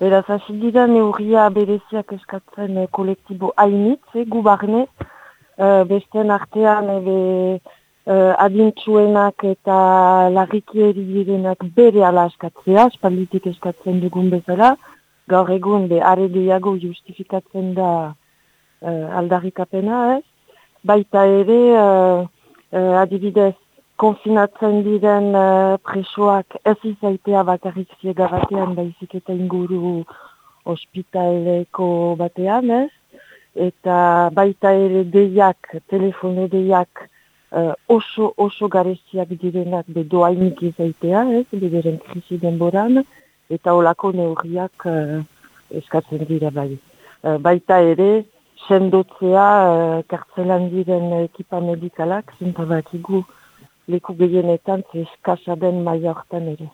Beraz, hasi dira neurria bereziak eskatzen e, kolektibo hainitz, e, gu barne, e, besten artean ebe e, adintsuenak eta larriki direnak bere ala eskatzea, espalditik eskatzen dugun bezala, gaur egun be are gehiago justifikatzen da e, aldarrikapena, ez? Baita ere, e, adibidez, konfinatzen diren uh, presoak ez izaitea bakarrik ziega batean, baizik eta inguru ospitaleko batean, ez? Eta baita ere deiak, telefono deiak uh, oso, oso gareziak direnak bedoainik izaitea, ez? Bederen krisi denboran, eta olako neurriak uh, eskatzen dira bai. Uh, baita ere, sendotzea uh, kartzelan diren ekipa medikalak, zintabakigu, leku gehienetan zeskasa den maia hortan ere.